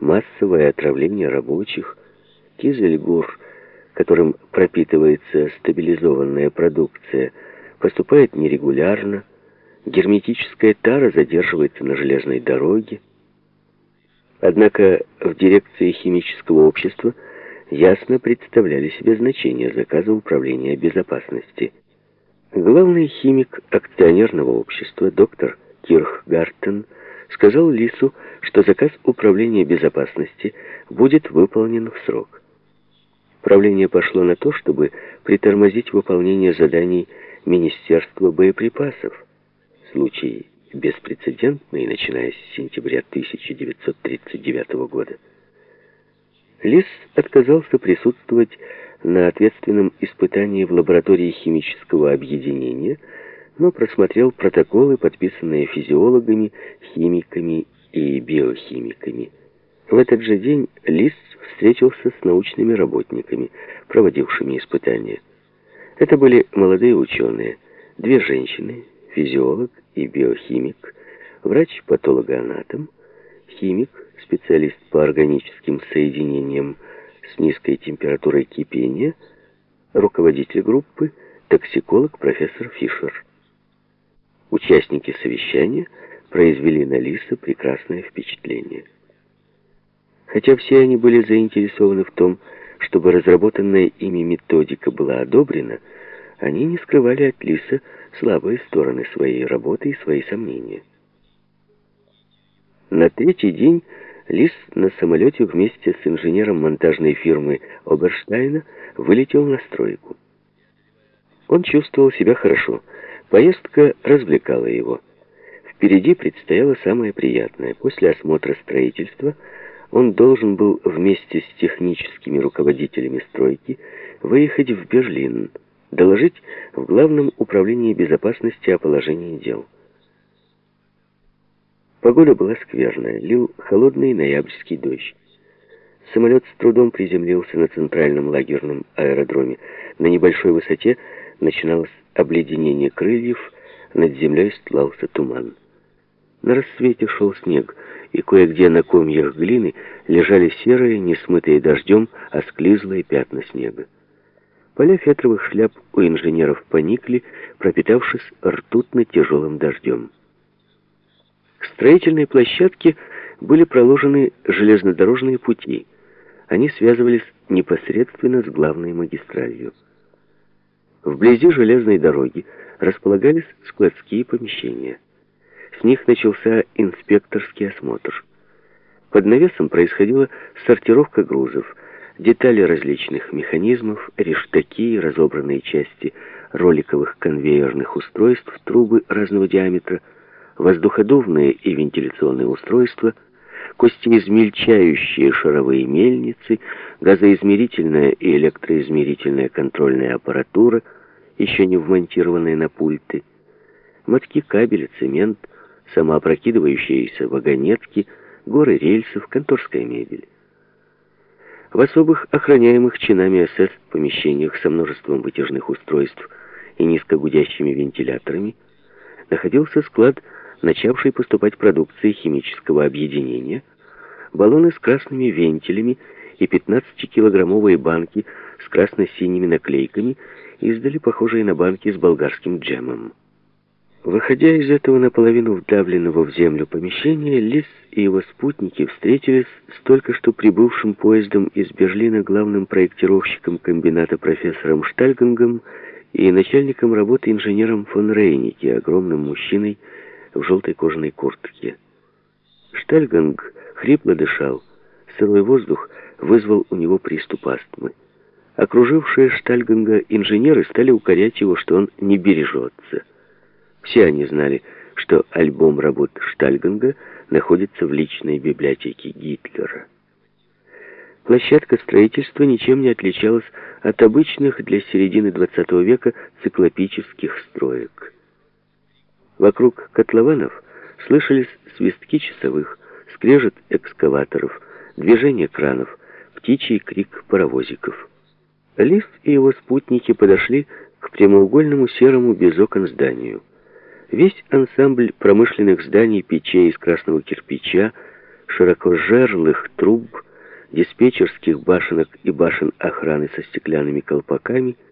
массовое отравление рабочих, кизельгур, которым пропитывается стабилизованная продукция, поступает нерегулярно, герметическая тара задерживается на железной дороге. Однако в дирекции химического общества ясно представляли себе значение заказа управления безопасности. Главный химик акционерного общества, доктор Кирхгартен, сказал Лису, что заказ управления безопасности будет выполнен в срок. Правление пошло на то, чтобы притормозить выполнение заданий Министерства боеприпасов. Случай беспрецедентный, начиная с сентября 1939 года. Лис отказался присутствовать на ответственном испытании в лаборатории химического объединения, но просмотрел протоколы, подписанные физиологами, химиками и биохимиками. В этот же день Лис встретился с научными работниками, проводившими испытания. Это были молодые ученые, две женщины, физиолог и биохимик, врач-патологоанатом, химик, специалист по органическим соединениям с низкой температурой кипения, руководитель группы, токсиколог профессор Фишер. Участники совещания произвели на Лиса прекрасное впечатление. Хотя все они были заинтересованы в том, чтобы разработанная ими методика была одобрена, они не скрывали от Лиса слабые стороны своей работы и свои сомнения. На третий день Лис на самолете вместе с инженером монтажной фирмы Оберштайна вылетел на стройку. Он чувствовал себя хорошо. Поездка развлекала его. Впереди предстояло самое приятное. После осмотра строительства он должен был вместе с техническими руководителями стройки выехать в Берлин, доложить в Главном управлении безопасности о положении дел. Погода была скверная, лил холодный ноябрьский дождь. Самолет с трудом приземлился на центральном лагерном аэродроме. На небольшой высоте начиналось обледенение крыльев, над землей стлался туман. На рассвете шел снег, и кое-где на комьях глины лежали серые, несмытые дождем, осклизлые пятна снега. Поля фетровых шляп у инженеров поникли, пропитавшись ртутно-тяжелым дождем. К строительной площадке были проложены железнодорожные пути. Они связывались непосредственно с главной магистралью. Вблизи железной дороги располагались складские помещения. С них начался инспекторский осмотр. Под навесом происходила сортировка грузов – детали различных механизмов, рештаки, разобранные части роликовых конвейерных устройств, трубы разного диаметра, воздуходувные и вентиляционные устройства, костеизмельчающие шаровые мельницы, газоизмерительная и электроизмерительная контрольная аппаратура, еще не вмонтированные на пульты, мотки кабеля, цемент, самоопрокидывающиеся вагонетки, горы рельсов, конторская мебель. В особых охраняемых чинами СС помещениях со множеством вытяжных устройств и низкогудящими вентиляторами находился склад, начавший поступать продукции химического объединения, баллоны с красными вентилями и 15-килограммовые банки с красно-синими наклейками издали похожие на банки с болгарским джемом. Выходя из этого наполовину вдавленного в землю помещения, Лис и его спутники встретились с только что прибывшим поездом из Берлина главным проектировщиком комбината профессором Штальгангом и начальником работы инженером фон Рейнике, огромным мужчиной в желтой кожаной куртке. Штальганг хрипло дышал, сырой воздух вызвал у него приступ астмы. Окружившие Штальганга инженеры стали укорять его, что он не бережется – все они знали, что альбом работ Штальганга находится в личной библиотеке Гитлера. Площадка строительства ничем не отличалась от обычных для середины XX века циклопических строек. Вокруг котлованов слышались свистки часовых, скрежет экскаваторов, движение кранов, птичий крик паровозиков. Лис и его спутники подошли к прямоугольному серому без окон зданию. Весь ансамбль промышленных зданий, печей из красного кирпича, широкожерлых труб, диспетчерских башенок и башен охраны со стеклянными колпаками —